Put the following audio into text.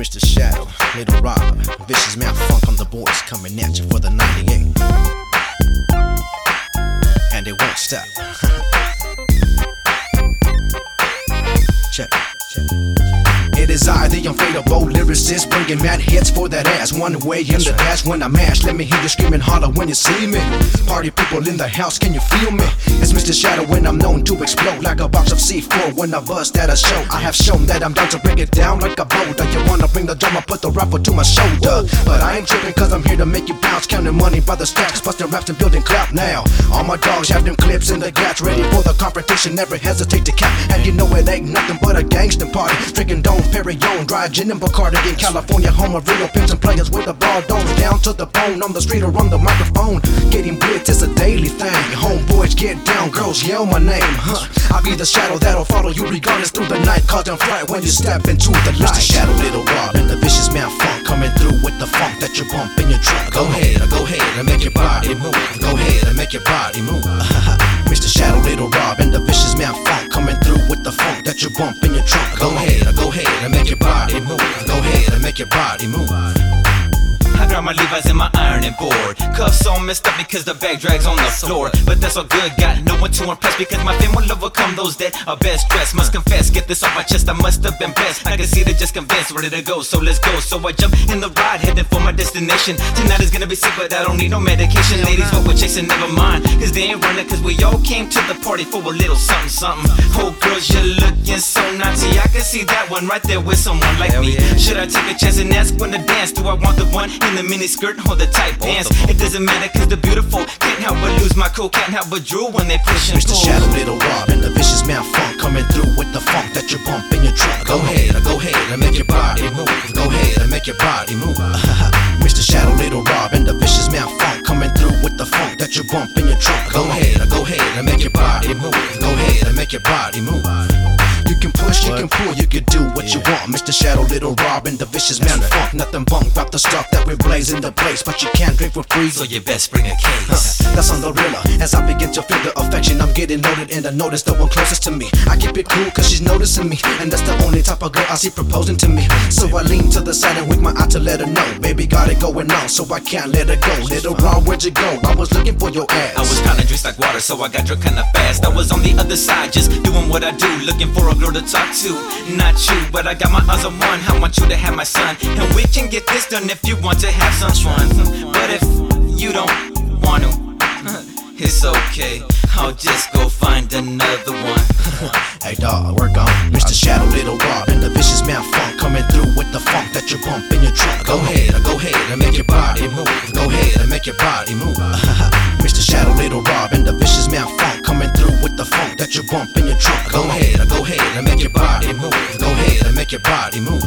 Mr. Shadow, Lil Rob, Vicious Mouth Funk on the boys coming at you for the 98. And it won't stop. Check. Check. It is the unfadable lyricist, bringing mad hits for that ass. One way in the dash when I mash. Let me hear you screaming holler when you see me. Party people in the house, can you feel me? It's Mr. Shadow when I'm known to explode like a box of C4 when I bust at a show. I have shown that I'm down to break it down like a boulder. You wanna bring the drama, put the rifle to my shoulder. But I ain't tripping cause I'm here to make you bounce. Counting money by the stacks, busting raps and building clout now. All my dogs have them clips in the gats, ready for the confrontation, never hesitate to cap. And you know it ain't nothing but a gangster party. Drinking Dom Perignon, dry gin and Bacardi in California, home of real and players with the ball domes down to the bone on the street or on the microphone. Getting blitzed is a daily thing. Homeboys get down, girls yell my name, huh? I'll be the shadow that'll follow you regardless through the night, causing fright when you step into the light. Mr. Shadow, Lil Rob, and the vicious mouth funk coming through with the funk that you bump in your trunk. Go ahead, go ahead and make your body move. Go ahead and make your body move. Mr. Shadow, Lil Rob, your body move. I got my Levi's and my ironing board. Cuffs all messed up because the bag drags on the floor. But that's all good, got no one to impress because my fame will overcome those that are best dressed. Must confess, get this off my chest, I must have been best. I can see they just convinced, ready to go, so let's go. So I jump in the ride, headed for my destination. Tonight is gonna be sick, but I don't need no medication. Ladies, what we're never mind. Cause they ain't running, cause we all came to the party for a little something, something. Oh, girls, you're looking so naughty. I can see that one right there with someone like me. Should I take a chance and ask when to dance? Do I want the one in the mini skirt or the tight pants? It doesn't matter, cause the beautiful can't help but lose my cool, can't help but drool when they push and Mr. pull. Shadow, Lil Rob, and the vicious mouth funk coming through with the funk that you bump in your trunk. Go ahead, go ahead and make your body move. Go ahead and make your body move. Mr. Shadow, Lil Rob, and the vicious mouth funk coming through with that you bump in your trunk. Go ahead, go ahead and make your body move. Go ahead and make your body move. You can push, you can pull, you can do what you want. Mr. Shadow, Little Robin, the vicious man funk. Nothing bunk about the stuff that we blaze in the place, but you can't drink for free. So you best bring a case. That's on the real. As I begin to feel the affection, I'm getting noted and I notice the one closest to me. I keep it cool cause she's noticing me, and that's the only type of girl I see proposing to me. So I lean to the side and wink my eye to let her know. Baby got it going on, so I can't let her go. Lil Rob, where'd you go? I was looking for your ass. I was kinda dressed like water, so I got drunk kinda fast. I was on the other side, just doing what I do, looking for girl to talk to. Not you, but I got my on one. I want you to have my son, and we can get this done if you want to have some fun. But if you don't want to, it's okay. I'll just go find another one. Hey dawg, work on Mr. Shadow, Lil Rob, and the vicious mouth funk coming through with the funk that you bump in your trunk. Go ahead, go ahead and make your body move. Go ahead and make your body move. Mr. Shadow, Lil Rob, and the vicious mouth funk coming through let you bump in your trunk. Go ahead, go ahead and make your body move. Go ahead and make your body move.